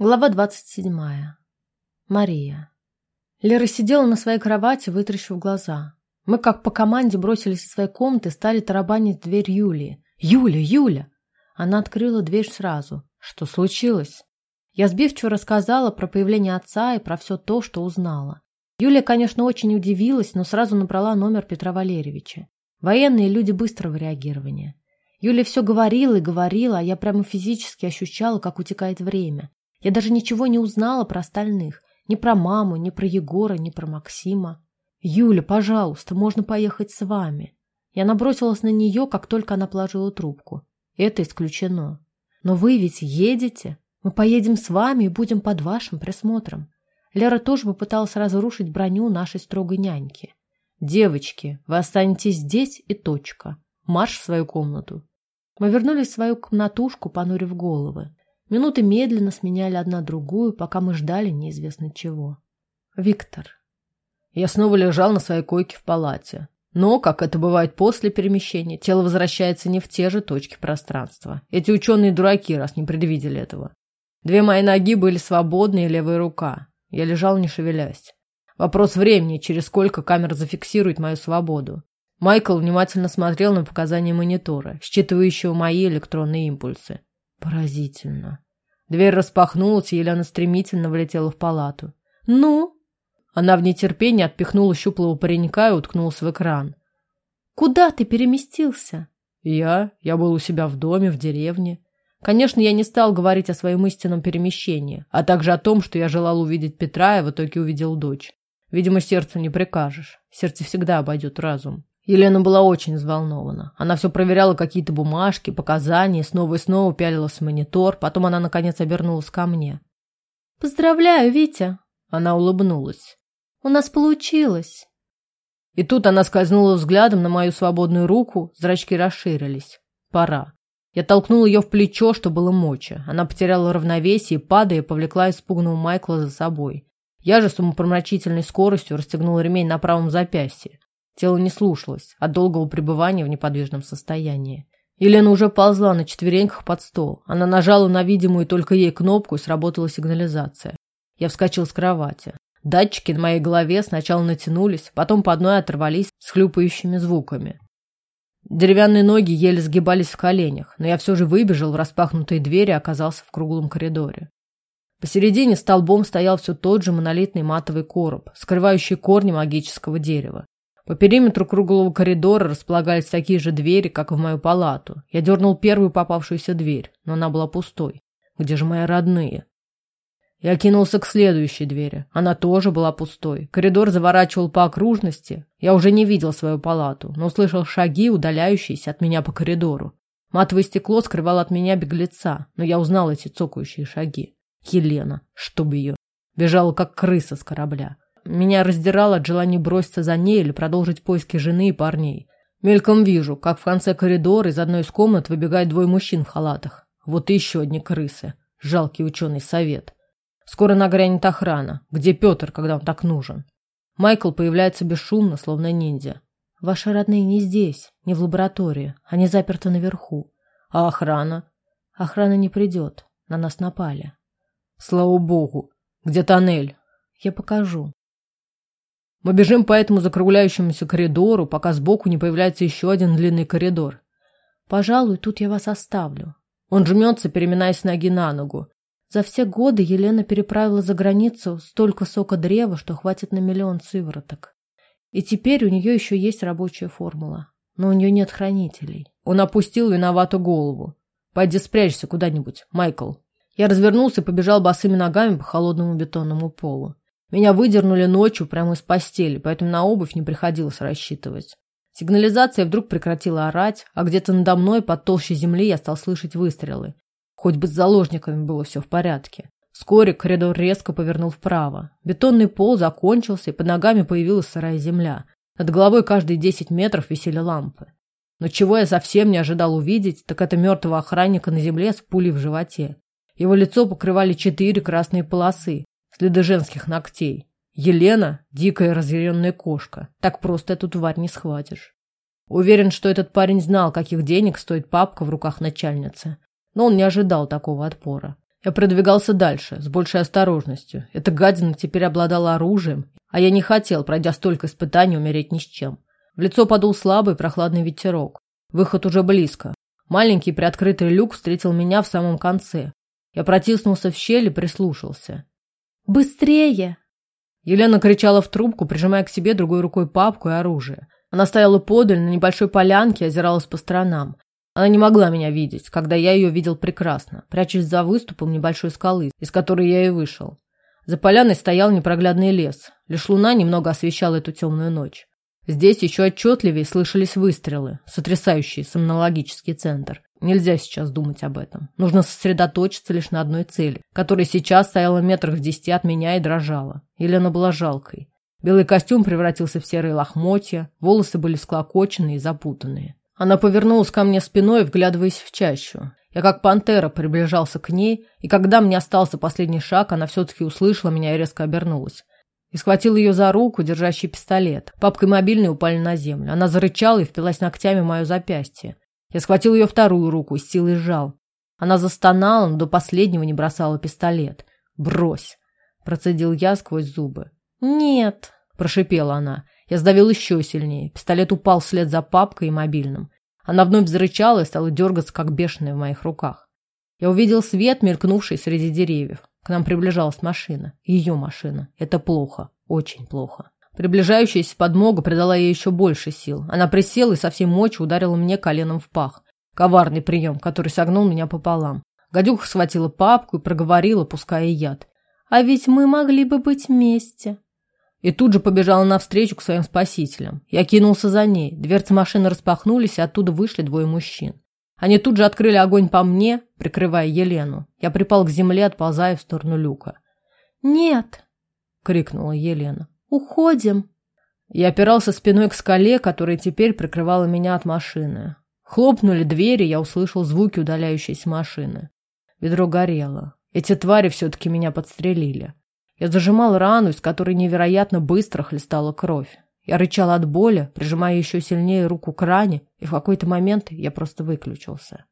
Глава двадцать седьмая. Мария. Лера сидела на своей кровати, вытрящив глаза. Мы, как по команде, бросились из своей комнаты и стали тарабанить дверь Юлии. «Юля! Юля!» Она открыла дверь сразу. «Что случилось?» Я сбивчиво рассказала про появление отца и про все то, что узнала. Юлия, конечно, очень удивилась, но сразу набрала номер Петра Валерьевича. Военные люди быстрого реагирования. Юля все говорила и говорила, а я прямо физически ощущала, как утекает время. Я даже ничего не узнала про остальных. Ни про маму, ни про Егора, ни про Максима. «Юля, пожалуйста, можно поехать с вами». Я набросилась на нее, как только она положила трубку. Это исключено. «Но вы ведь едете? Мы поедем с вами и будем под вашим присмотром». Лера тоже попыталась разрушить броню нашей строгой няньки. «Девочки, вы останетесь здесь и точка. Марш в свою комнату». Мы вернулись в свою комнатушку, понурив головы. Минуты медленно сменяли одна другую, пока мы ждали неизвестно чего. Виктор. Я снова лежал на своей койке в палате. Но, как это бывает после перемещения, тело возвращается не в те же точки пространства. Эти ученые дураки, раз не предвидели этого. Две мои ноги были свободны и левая рука. Я лежал, не шевелясь. Вопрос времени, через сколько камера зафиксирует мою свободу. Майкл внимательно смотрел на показания монитора, считывающего мои электронные импульсы. Поразительно. Дверь распахнулась, и Елена стремительно влетела в палату. «Ну?» Она в нетерпении отпихнула щуплого паренька и уткнулась в экран. «Куда ты переместился?» «Я? Я был у себя в доме, в деревне. Конечно, я не стал говорить о своем истинном перемещении, а также о том, что я желал увидеть Петра и в итоге увидел дочь. Видимо, сердцу не прикажешь. Сердце всегда обойдет разум. Елена была очень взволнована. Она все проверяла какие-то бумажки, показания, снова и снова пялилась в монитор. Потом она, наконец, обернулась ко мне. «Поздравляю, Витя!» Она улыбнулась. «У нас получилось!» И тут она скользнула взглядом на мою свободную руку, зрачки расширились. «Пора». Я толкнул ее в плечо, что было моча. Она потеряла равновесие падая, повлекла испуганного Майкла за собой. Я же с умопромрачительной скоростью расстегнул ремень на правом запястье. Тело не слушалось от долгого пребывания в неподвижном состоянии. Елена уже ползла на четвереньках под стол. Она нажала на видимую только ей кнопку и сработала сигнализация. Я вскочил с кровати. Датчики на моей голове сначала натянулись, потом по одной оторвались с хлюпающими звуками. Деревянные ноги еле сгибались в коленях, но я все же выбежал в распахнутые двери и оказался в круглом коридоре. Посередине столбом стоял все тот же монолитный матовый короб, скрывающий корни магического дерева. По периметру круглого коридора располагались такие же двери, как и в мою палату. Я дернул первую попавшуюся дверь, но она была пустой. Где же мои родные? Я кинулся к следующей двери. Она тоже была пустой. Коридор заворачивал по окружности. Я уже не видел свою палату, но услышал шаги, удаляющиеся от меня по коридору. Матовое стекло скрывало от меня беглеца, но я узнал эти цокающие шаги. Елена, чтобы ее. Бежала, как крыса с корабля. Меня раздирало от желания броситься за ней или продолжить поиски жены и парней. Мельком вижу, как в конце коридора из одной из комнат выбегают двое мужчин в халатах. Вот и еще одни крысы. Жалкий ученый совет. Скоро нагрянет охрана. Где Петр, когда он так нужен? Майкл появляется бесшумно, словно ниндзя. Ваши родные не здесь, не в лаборатории. Они заперты наверху. А охрана? Охрана не придет. На нас напали. Слава богу. Где тоннель? Я покажу. Мы бежим по этому закругляющемуся коридору, пока сбоку не появляется еще один длинный коридор. Пожалуй, тут я вас оставлю. Он жмется, переминаясь ноги на ногу. За все годы Елена переправила за границу столько сока древа, что хватит на миллион сывороток. И теперь у нее еще есть рабочая формула. Но у нее нет хранителей. Он опустил виноватую голову. Пойди спрячься куда-нибудь, Майкл. Я развернулся и побежал босыми ногами по холодному бетонному полу. Меня выдернули ночью прямо из постели, поэтому на обувь не приходилось рассчитывать. Сигнализация вдруг прекратила орать, а где-то надо мной под толщей земли я стал слышать выстрелы. Хоть бы с заложниками было все в порядке. Вскоре коридор резко повернул вправо. Бетонный пол закончился, и под ногами появилась сырая земля. Над головой каждые десять метров висели лампы. Но чего я совсем не ожидал увидеть, так это мертвого охранника на земле с пулей в животе. Его лицо покрывали четыре красные полосы, следы женских ногтей. Елена – дикая разъяренная кошка. Так просто эту тварь не схватишь. Уверен, что этот парень знал, каких денег стоит папка в руках начальницы. Но он не ожидал такого отпора. Я продвигался дальше, с большей осторожностью. Эта гадина теперь обладала оружием, а я не хотел, пройдя столько испытаний, умереть ни с чем. В лицо подул слабый прохладный ветерок. Выход уже близко. Маленький приоткрытый люк встретил меня в самом конце. Я протиснулся в щель и прислушался. «Быстрее!» Елена кричала в трубку, прижимая к себе другой рукой папку и оружие. Она стояла подаль на небольшой полянке и озиралась по сторонам. Она не могла меня видеть, когда я ее видел прекрасно, прячась за выступом небольшой скалы, из которой я и вышел. За поляной стоял непроглядный лес. Лишь луна немного освещала эту темную ночь. Здесь еще отчетливее слышались выстрелы, сотрясающие сомнологический центр. Нельзя сейчас думать об этом. Нужно сосредоточиться лишь на одной цели, которая сейчас стояла метрах в десяти от меня и дрожала. Елена была жалкой. Белый костюм превратился в серые лохмотья, волосы были склокоченные и запутанные. Она повернулась ко мне спиной, вглядываясь в чащу. Я как пантера приближался к ней, и когда мне остался последний шаг, она все-таки услышала меня и резко обернулась и схватил ее за руку, держащий пистолет. Папка и мобильный упали на землю. Она зарычала и впилась ногтями в мое запястье. Я схватил ее вторую руку и с силой сжал. Она застонала, но до последнего не бросала пистолет. «Брось!» – процедил я сквозь зубы. «Нет!» – прошипела она. Я сдавил еще сильнее. Пистолет упал вслед за папкой и мобильным. Она вновь зарычала и стала дергаться, как бешеная в моих руках. Я увидел свет, мелькнувший среди деревьев. К нам приближалась машина. Ее машина. Это плохо. Очень плохо. Приближающаяся подмога придала ей еще больше сил. Она присела и со всей мочи ударила мне коленом в пах. Коварный прием, который согнул меня пополам. Гадюха схватила папку и проговорила, пуская яд. «А ведь мы могли бы быть вместе». И тут же побежала навстречу к своим спасителям. Я кинулся за ней. Дверцы машины распахнулись, и оттуда вышли двое мужчин. Они тут же открыли огонь по мне, прикрывая Елену. Я припал к земле, отползая в сторону люка. «Нет!» — крикнула Елена. «Уходим!» Я опирался спиной к скале, которая теперь прикрывала меня от машины. Хлопнули двери, я услышал звуки удаляющейся машины. Ведро горело. Эти твари все-таки меня подстрелили. Я зажимал рану, из которой невероятно быстро хлестала кровь. Я рычал от боли, прижимая еще сильнее руку к ране, и в какой-то момент я просто выключился.